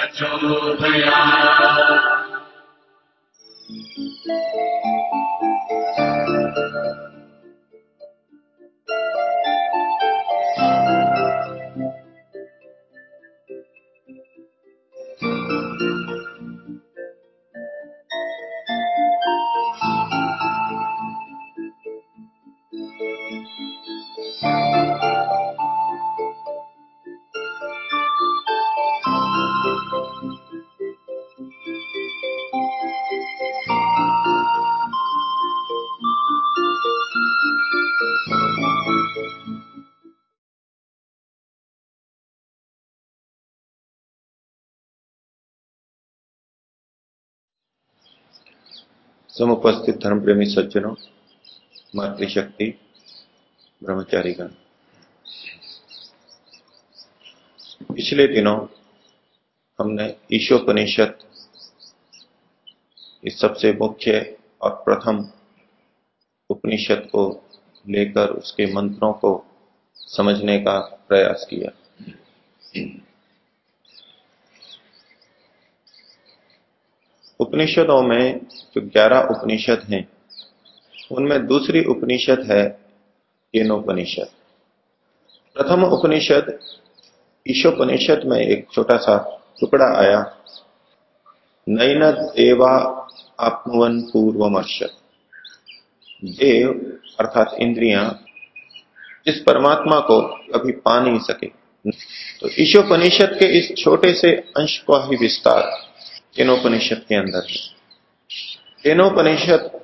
प्रचोदयात् समुपस्थित धर्म प्रेमी सज्जनों, मातृशक्ति ब्रह्मचारी गण पिछले दिनों हमने ईशोपनिषद इस सबसे मुख्य और प्रथम उपनिषद को लेकर उसके मंत्रों को समझने का प्रयास किया। उपनिषदों में जो ग्यारह उपनिषद हैं, उनमें दूसरी उपनिषद है केनोपनिषद प्रथम उपनिषद ईशोपनिषद में एक छोटा सा टुकड़ा आया नैन देवा आत्मवन पूर्वमर्शद देव, अर्थात इंद्रियाँ, इस परमात्मा को कभी पा नहीं सके। तो ईशोपनिषद के इस छोटे से अंश का ही विस्तार। केनोपनिषद के अंदर। केनोपनिषद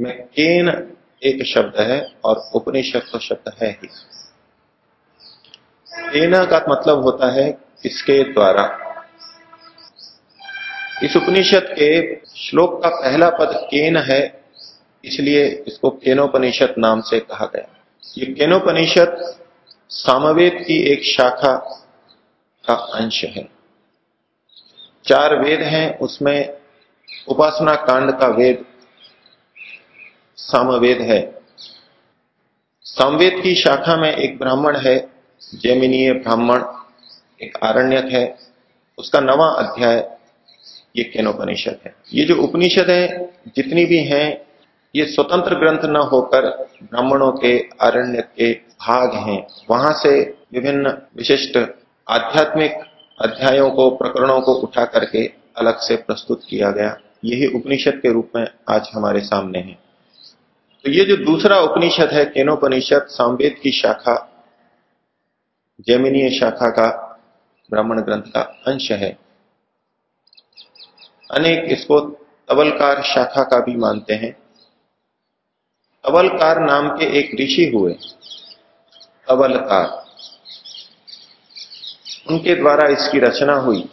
में केन एक शब्द है और उपनिषद तो शब्द है ही। केना का मतलब होता है किसके द्वारा? इस उपनिषद के श्लोक का पहला पद केन है, इसलिए इसको केनोपनिषद नाम से कहा गया। ये केनोपनिषद सामवेद की एक शाखा का अंश है। चार वेद हैं, उसमें उपासना कांड का वेद, सामवेद है। सामवेद की शाखा में एक ब्राह्मण है, जैमिनीय ब्राह्मण, एक आरण्यक है। उसका नवा अध्याय, ये केनोपनिषद है। ये जो उपनिषद है, जितनी भी हैं, ये स्वतंत्र ग्रंथ न होकर ब्राह्मणों के आरण्य के भाग हैं। वहाँ से विभिन्न विशिष्ट आध्यात्मिक अध्यायों को, प्रकरणों को उठा करके अलग से प्रस्तुत किया गया। यही उपनिषद के रूप में आज हमारे सामने है। तो ये जो दूसरा उपनिषद है, केनोपनिषद, सामवेद की शाखा, जैमिनीय शाखा का ब्राह्मण ग्रंथ का अंश है। अनेक इसको तवलकार शाखा का भी मानते हैं। तवलकार नाम के एक ऋषि हुए। तवलकार। उनके द्वारा इसकी रचना हुई।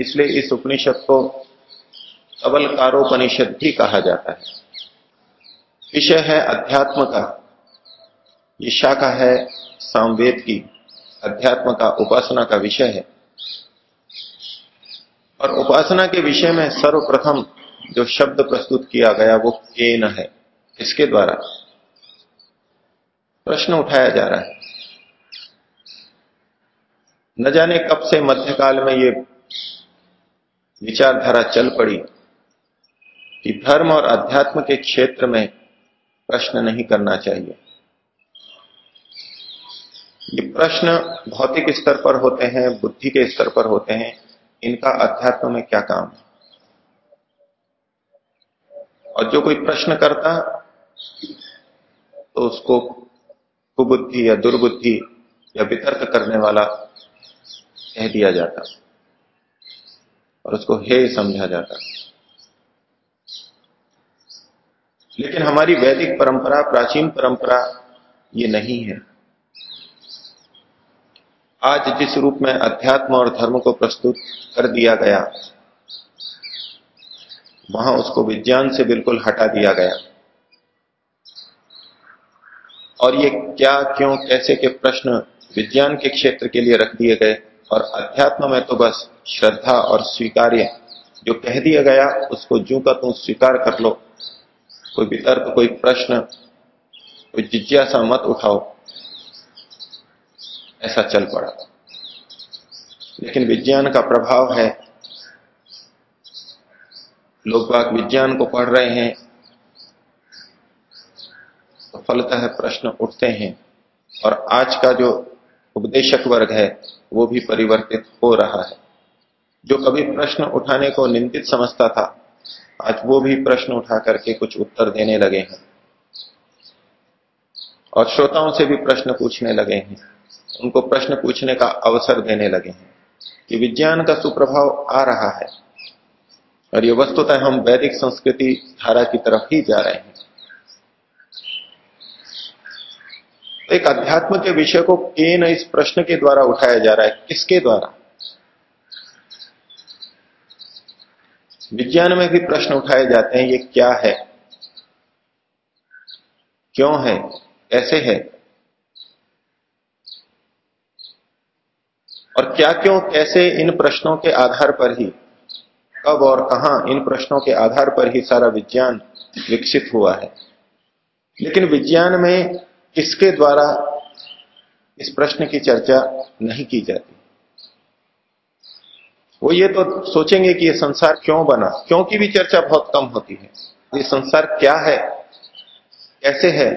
इसलिए इस उपनिषद को अवलकारोपनिषद भी कहा जाता है। विषय है अध्यात्म का। ये शाखा है सामवेद की। अध्यात्म का उपासना का विषय है। और उपासना के विषय में सर्वप्रथम जो शब्द प्रस्तुत किया गया वो केन है। इसके द्वारा? प्रश्न उठाया जा रहा है। न जाने कब से मध्यकाल में ये विचारधारा चल पड़ी कि धर्म और अध्यात्म के क्षेत्र में प्रश्न नहीं करना चाहिए। ये प्रश्न भौतिक स्तर पर होते हैं, बुद्धि के स्तर पर होते हैं, इनका अध्यात्म में क्या काम है? और जो कोई प्रश्न करता तो उसको कुबुद्धि या दुर्बुद्धि या वितर्क करने वाला कह दिया जाता और उसको हे समझा जाता लेकिन हमारी वैदिक परंपरा, प्राचीन परंपरा ये नहीं है। आज जिस रूप में अध्यात्म और धर्म को प्रस्तुत कर दिया गया, वहाँ उसको विज्ञान से बिल्कुल हटा दिया गया। और ये क्या, क्यों, कैसे के प्रश्न विज्ञान के क्षेत्र के लिए रख दिए गए और अध्यात्म में तो बस श्रद्धा और स्वीकार्य जो कह दिया गया, उसको जू का तू स्वीकार कर लो। कोई वितर्क, कोई प्रश्न, कोई जिज्ञासा मत उठाओ। ऐसा चल पड़ा। लेकिन विज्ञान का प्रभाव है। लोग बाग विज्ञान को पढ़ रहे हैं। तो फलतः प्रश्न उठते हैं। और आज का जो उपदेशक वर्ग है वो भी परिवर्तित हो रहा है। जो कभी प्रश्न उठाने को निंदित समझता था, आज वो भी प्रश्न उठा करके कुछ उत्तर देने लगे हैं। और श्रोताओं से भी प्रश्न पूछने लगे हैं। उनको प्रश्न पूछने का अवसर देने लगे हैं कि विज्ञान का सुप्रभाव आ रहा है और ये वस्तुतः हम वैदिक संस्कृति धारा की तरफ़ ही जा रहे हैं। तो एक अध्यात्म के विषय को केन इस प्रश्न के द्वारा उठाया जा रहा है? किसके द्वारा? विज्ञान में भी प्रश्न उठाए जाते हैं, ये क्या है? क्यों है? कैसे है? और क्या क्यों, कैसे इन प्रश्नों के आधार पर ही, कब और कहा इन प्रश्नों के आधार पर ही सारा विज्ञान विकसित हुआ है? लेकिन विज्ञान में किसके द्वारा इस प्रश्न की चर्चा नहीं की जाती? वो ये तो सोचेंगे कि ये संसार क्यों बना? क्योंकि भी चर्चा बहुत कम होती है। ये संसार क्या है? कैसे है?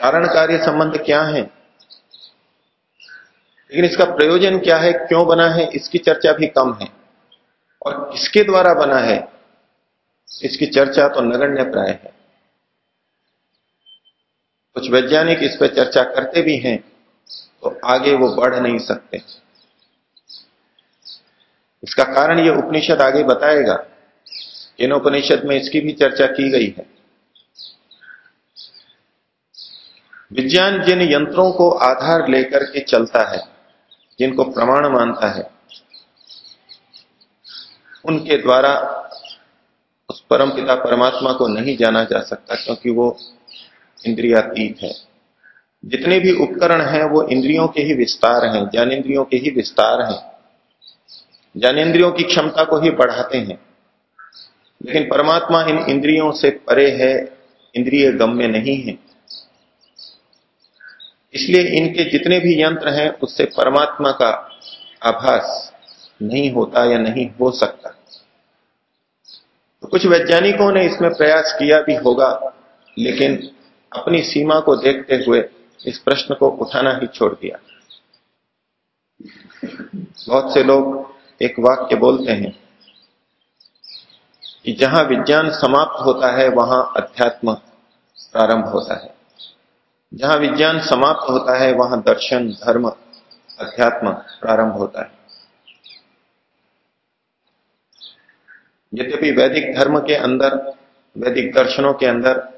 कारण कार्य संबंध क्या है? लेकिन इसका प्रयोजन क्या है? क्यों बना है? इसकी चर्चा भी कम है। और किसके द्वारा बना है? इसकी चर्चा तो नगण्य प्राय है। कुछ वैज्ञानिक इस पर चर्चा करते भी हैं तो आगे वो बढ़ नहीं सकते। इसका कारण ये उपनिषद आगे बताएगा। इन उपनिषद में इसकी भी चर्चा की गई है। विज्ञान जिन यंत्रों को आधार लेकर के चलता है, जिनको प्रमाण मानता है, उनके द्वारा उस परम पिता परमात्मा को नहीं जाना जा सकता, क्योंकि वो इंद्रियातीत है। जितने भी उपकरण हैं, वो इंद्रियों के ही विस्तार हैं, ज्ञानेन्द्रियों के ही विस्तार हैं। ज्ञानेन्द्रियों की क्षमता को ही बढ़ाते हैं। लेकिन परमात्मा इन इंद्रियों से परे है, इंद्रिय गम्य नहीं है। इसलिए इनके जितने भी यंत्र हैं, उससे परमात्मा का आभास नहीं होता या नहीं हो सकता। तो कुछ वैज्ञानिकों ने इसमें प्रयास किया भी होगा, लेकिन अपनी सीमा को देखते हुए इस प्रश्न को उठाना ही छोड़ दिया। बहुत से लोग एक वाक्य बोलते हैं कि जहाँ विज्ञान समाप्त होता है, वहाँ अध्यात्म प्रारंभ होता है। जहाँ विज्ञान समाप्त होता है, वहाँ दर्शन, धर्म, अध्यात्म प्रारंभ होता है। यद्यपि वैदिक धर्म के अंदर, वैदिक दर्शनों के अंदर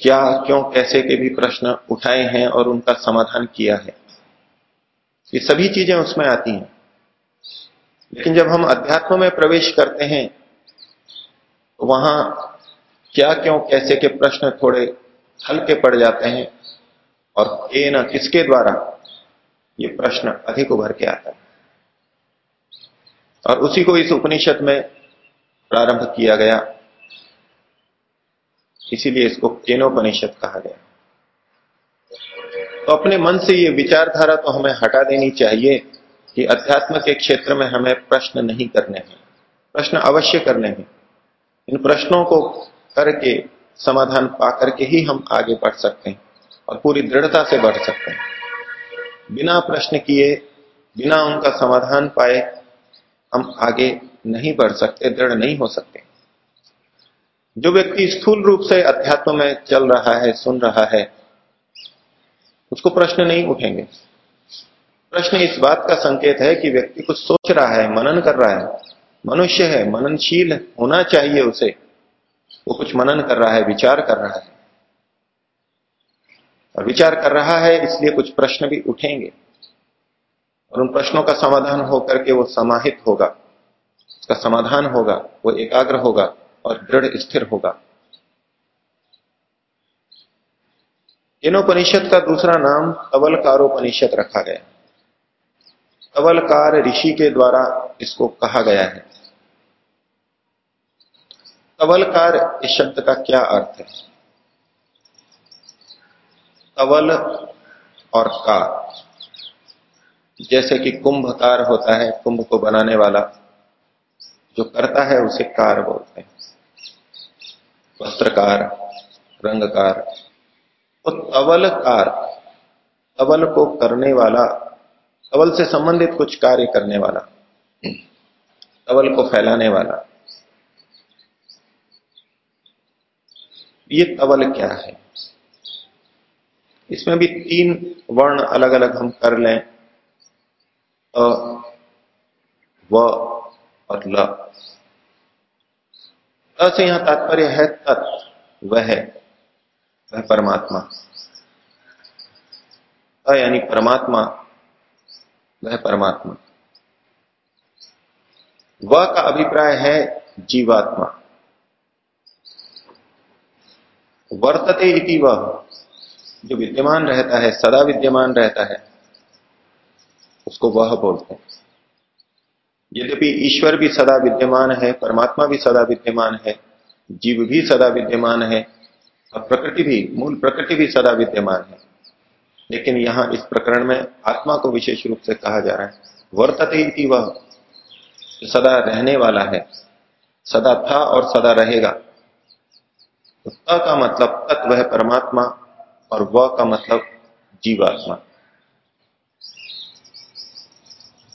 क्या, क्यों, कैसे के भी प्रश्न उठाए हैं और उनका समाधान किया है। ये सभी चीज़ें उसमें आती हैं। लेकिन जब हम अध्यात्म में प्रवेश करते हैं तो वहाँ क्या, क्यों, कैसे के प्रश्न थोड़े हल्के पड़ जाते हैं और के न किसके द्वारा ये प्रश्न अधिक उभर के आता है। और उसी को इस उपनिषद में प्रारंभ किया गया। इसीलिए इसको केनोपनिषद कहा गया। तो अपने मन से ये विचारधारा तो हमें हटा देनी चाहिए कि अध्यात्म के क्षेत्र में हमें प्रश्न नहीं करने हैं। प्रश्न अवश्य करने हैं। इन प्रश्नों को करके, समाधान पा करके ही हम आगे बढ़ सकते हैं और पूरी दृढ़ता से बढ़ सकते हैं। बिना प्रश्न किए, बिना उनका समाधान पाए हम आगे नहीं बढ़ सकते, दृढ़ नहीं हो सकते। जो व्यक्ति स्थूल रूप से अध्यात्म में चल रहा है, सुन रहा है, उसको प्रश्न नहीं उठेंगे। प्रश्न इस बात का संकेत है कि व्यक्ति कुछ सोच रहा है, मनन कर रहा है। मनुष्य है, मननशील होना चाहिए उसे। वो कुछ मनन कर रहा है, विचार कर रहा है। और विचार कर रहा है, इसलिए कुछ प्रश्न भी उठेंगे। और उन प्रश्नों का समाधान होकर के वो समाहित होगा। उसका समाधान होगा, वो एकाग्र होगा। और दृढ़ स्थिर होगा। केनोपनिषद का दूसरा नाम तवलकारोपनिषद रखा गया। तवलकार ऋषि के द्वारा इसको कहा गया है। तवलकार इस शब्द का क्या अर्थ है? तवल और कार। जैसे कि कुंभकार होता है, कुंभ को बनाने वाला। जो करता है उसे कार बोलते हैं। वस्त्रकार, रंगकार। तो तवलकार, तवल को करने वाला, तवल से संबंधित कुछ कार्य करने वाला, तवल को फैलाने वाला। ये तवल क्या है? इसमें भी तीन वर्ण अलग अलग हम कर लें। अ, व और ल से यहाँ तात्पर्य है तत्, वह वह परमात्मा। यानी परमात्मा, वह परमात्मा। व का अभिप्राय है जीवात्मा। वर्तते इति वह, जो विद्यमान रहता है, सदा विद्यमान रहता है, उसको वह बोलते हैं। यद्यपि ईश्वर भी सदा विद्यमान है, परमात्मा भी सदा विद्यमान है, जीव भी सदा विद्यमान है, और प्रकृति भी, मूल प्रकृति भी सदा विद्यमान है। लेकिन यहाँ इस प्रकरण में आत्मा को विशेष रूप से कहा जा रहा है। वर्तते इति वह सदा रहने वाला है, सदा था और सदा रहेगा। तो त का मतलब तत्व है परमात्मा और व का मतलब जीवात्मा।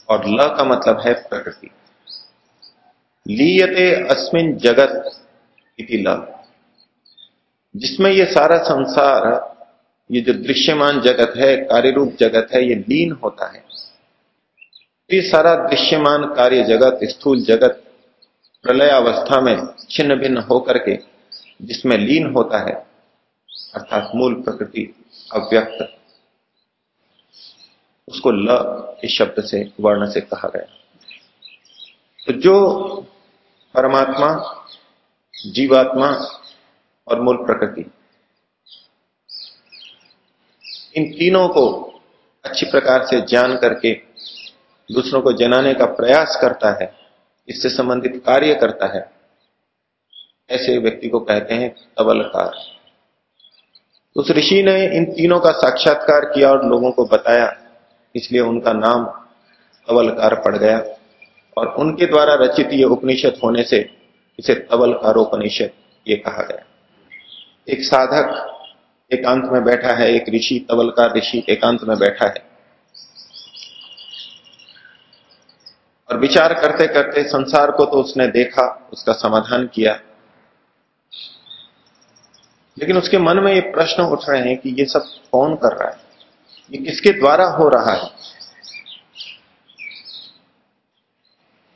और ल का मतलब है प्रकृति। लीयते अस्मिन जगत इति ल। जिसमें ये सारा संसार, ये जो दृश्यमान जगत है कार्य रूप जगत है, ये लीन होता है। ये सारा दृश्यमान कार्य जगत, स्थूल जगत, प्रलय अवस्था में छिन्न भिन्न होकर के जिसमें लीन होता है, अर्थात मूल प्रकृति अव्यक्त। उसको ल इस शब्द से, वर्ण से कहा गया। तो जो परमात्मा, जीवात्मा और मूल प्रकृति, इन तीनों को अच्छी प्रकार से जान करके, दूसरों को जनाने का प्रयास करता है, इससे संबंधित कार्य करता है, ऐसे व्यक्ति को कहते हैं तबलकार। उस ऋषि ने इन तीनों का साक्षात्कार किया और लोगों को बताया इसलिए उनका नाम तवलकार पड़ गया और उनके द्वारा रचित ये उपनिषद होने से इसे तवलकारोपनिषद ये कहा गया। एक साधक एकांत में बैठा है, एक ऋषि, तवलकार ऋषि एकांत में बैठा है। और विचार करते करते संसार को तो उसने देखा, उसका समाधान किया। लेकिन उसके मन में ये प्रश्न उठ रहे हैं कि ये सब कौन कर रहा है? ये किसके द्वारा हो रहा है?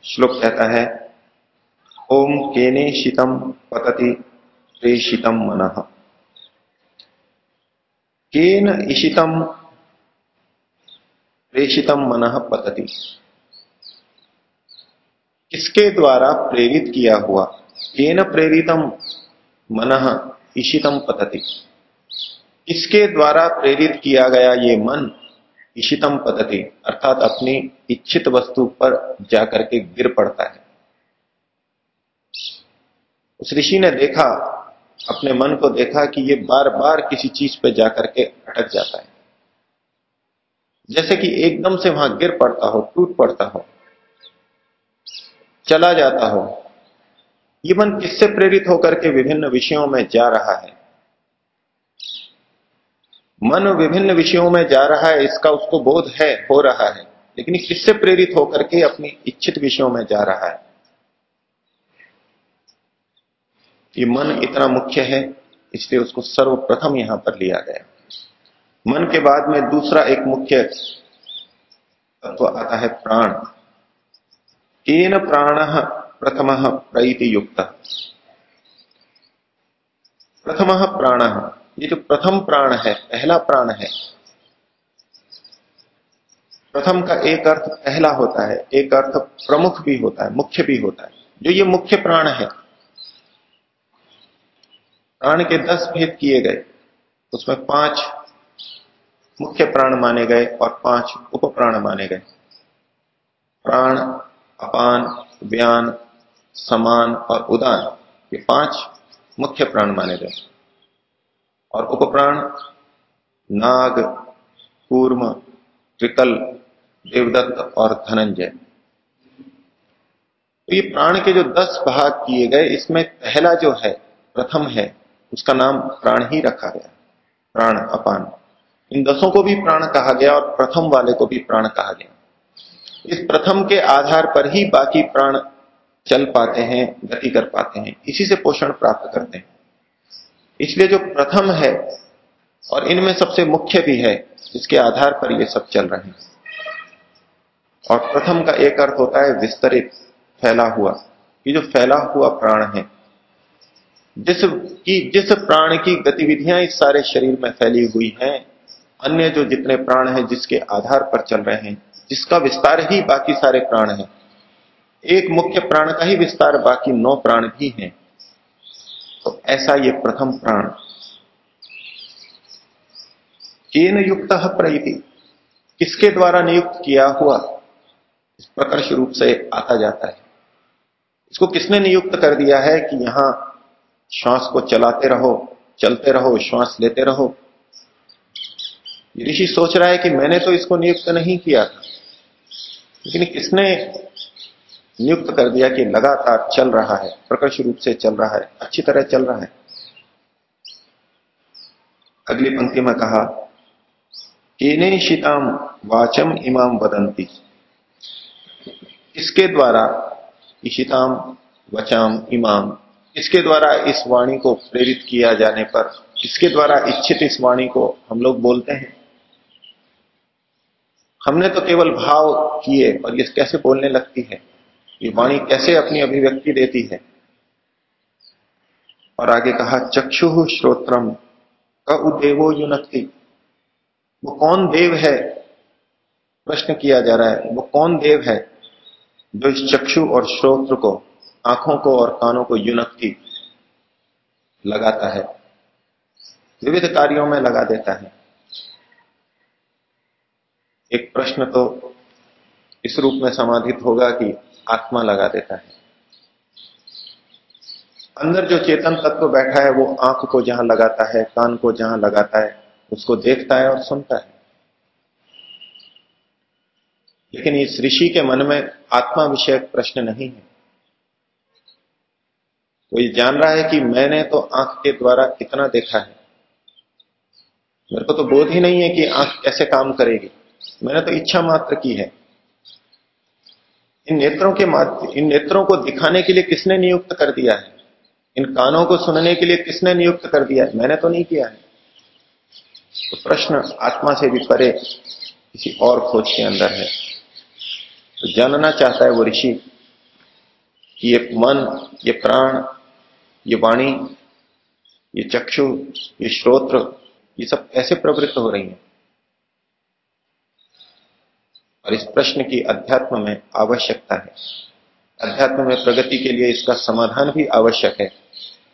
श्लोक कहता है, ओम केने शीतम पतति प्रेषितम मन। केन ईशितम प्रेषितम मन पतति? किसके द्वारा प्रेरित किया हुआ? केन प्रेरितम मन ईशितम पतति? इसके द्वारा प्रेरित किया गया ये मन ईशितम पतति, अर्थात अपनी इच्छित वस्तु पर जाकर के गिर पड़ता है। उस ऋषि ने देखा, अपने मन को देखा कि ये बार बार किसी चीज़ पर जाकर के अटक जाता है। जैसे कि एकदम से वहाँ गिर पड़ता हो, टूट पड़ता हो, चला जाता हो, ये मन किससे प्रेरित होकर के विभिन्न विषयों में जा रहा है? मन विभिन्न विषयों में जा रहा है, इसका उसको बोध है, हो रहा है। लेकिन किससे प्रेरित होकर के अपनी इच्छित विषयों में जा रहा है। ये मन इतना मुख्य है, इसलिए उसको सर्वप्रथम यहाँ पर लिया गया। मन के बाद में दूसरा एक मुख्य तत्व आता है प्राण। केन प्राण प्रथम प्रईति युक्त प्रथम प्राण। ये जो प्रथम प्राण है, पहला प्राण है, प्रथम का एक अर्थ पहला होता है, एक अर्थ प्रमुख भी होता है, मुख्य भी होता है। जो ये मुख्य प्राण है, प्राण के दस भेद किए गए, उसमें पाँच मुख्य प्राण माने गए और पाँच उप प्राण माने गए। प्राण, अपान, व्यान, समान और उदान, ये पाँच मुख्य प्राण माने गए। और उपप्राण, नाग, कूर्म, त्रिकल, देवदत्त और धनंजय। तो ये प्राण के जो दस भाग किए गए, इसमें पहला जो है, प्रथम है, उसका नाम प्राण ही रखा गया, प्राण अपान। इन दसों को भी प्राण कहा गया और प्रथम वाले को भी प्राण कहा गया। इस प्रथम के आधार पर ही बाकी प्राण चल पाते हैं, गति कर पाते हैं, इसी से पोषण प्राप्त करते हैं। इसलिए जो प्रथम है, और इनमें सबसे मुख्य भी है जिसके आधार पर ये सब चल रहे हैं। और प्रथम का एक अर्थ होता है विस्तरित, फैला हुआ। ये जो फैला हुआ प्राण है, जिस की, जिस प्राण की गतिविधियाँ इस सारे शरीर में फैली हुई हैं, अन्य जो जितने प्राण हैं जिसके आधार पर चल रहे हैं, जिसका विस्तार ही बाकी सारे प्राण हैं। एक मुख्य प्राण का ही विस्तार बाकी नौ प्राण भी हैं। तो ऐसा ये प्रथम प्राण। केन युक्त प्रयति? किसके द्वारा नियुक्त किया हुआ? इस प्रकर्ष रूप से आता जाता है। इसको किसने नियुक्त कर दिया है कि यहाँ श्वास को चलाते रहो, चलते रहो, श्वास लेते रहो? ऋषि सोच रहा है कि मैंने तो इसको नियुक्त नहीं किया था। लेकिन किसने नियुक्त कर दिया कि लगातार चल रहा है, प्रकर्ष रूप से चल रहा है, अच्छी तरह चल रहा है। अगली पंक्ति में कहा, केने शिताम वाचम इमाम वदंती। इसके द्वारा इशिताम वचाम, इमाम, इसके द्वारा इस वाणी को प्रेरित किया जाने पर, इसके द्वारा इच्छित इस वाणी को हम लोग बोलते हैं। हमने तो केवल भाव किए और ये कैसे बोलने लगती है? ये वाणी कैसे अपनी अभिव्यक्ति देती है? और आगे कहा, चक्षु श्रोत्रम, का उदेवो युनक्ति। वो कौन देव है? प्रश्न किया जा रहा है। वो कौन देव है जो इस चक्षु और श्रोत्र को, आँखों को और कानों को युनक्ति लगाता है? विविध कार्यों में लगा देता है। एक प्रश्न तो इस रूप में समाधित होगा कि आत्मा लगा देता है। अंदर जो चेतन तत्व बैठा है, वो आँख को जहाँ लगाता है, कान को जहाँ लगाता है, उसको देखता है और सुनता है। लेकिन इस ऋषि के मन में आत्मा विषयक प्रश्न नहीं है। वो ये जान रहा है कि मैंने तो आँख के द्वारा कितना देखा है। मेरे को तो बोध ही नहीं है कि आँख कैसे काम करेगी। मैंने तो इच्छा मात्र की है। इन नेत्रों के माध्य इन नेत्रों को दिखाने के लिए किसने नियुक्त कर दिया है? इन कानों को सुनने के लिए किसने नियुक्त कर दिया है? मैंने तो नहीं किया है। तो प्रश्न आत्मा से भी परे किसी और खोज के अंदर है। तो जानना चाहता है वो ऋषि कि ये मन, ये प्राण, ये वाणी, ये चक्षु, ये श्रोत्र, ये सब कैसे प्रवृत्त हो रही हैं? और इस प्रश्न की अध्यात्म में आवश्यकता है। अध्यात्म में प्रगति के लिए इसका समाधान भी आवश्यक है।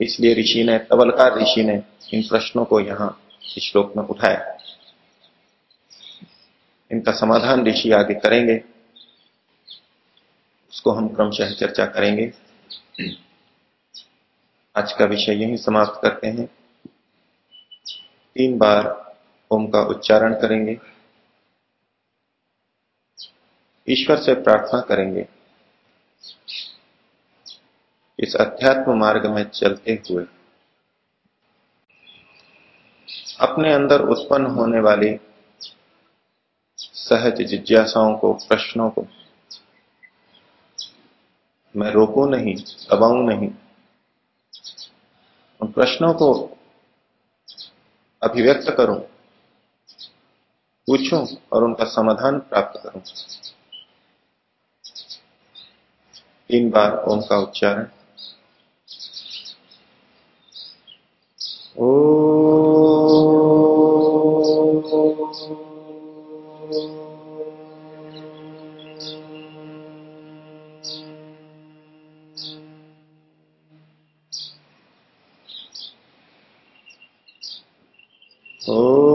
इसलिए ऋषि ने तवलकार ऋषि ने इन प्रश्नों को यहाँ श्लोक में उठाया। इनका समाधान ऋषि आगे करेंगे। उसको हम क्रमशः चर्चा करेंगे। आज का विषय यही समाप्त करते हैं। तीन बार ओम का उच्चारण करेंगे। ईश्वर से प्रार्थना करेंगे। इस अध्यात्म मार्ग में चलते हुए, अपने अंदर उत्पन्न होने वाली सहज जिज्ञासाओं को, प्रश्नों को, मैं रोकू नहीं, दबाऊ नहीं, उन प्रश्नों को अभिव्यक्त करूँ, पूछूँ और उनका समाधान प्राप्त करूँ। in our own culture. Oh. Oh.